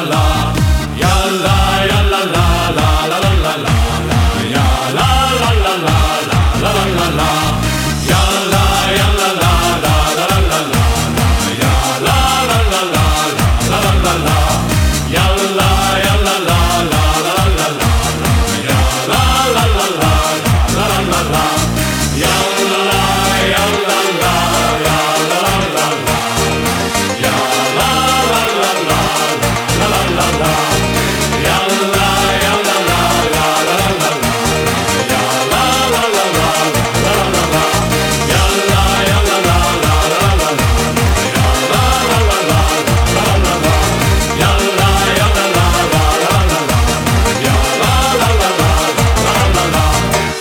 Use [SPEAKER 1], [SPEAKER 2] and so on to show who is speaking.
[SPEAKER 1] la la.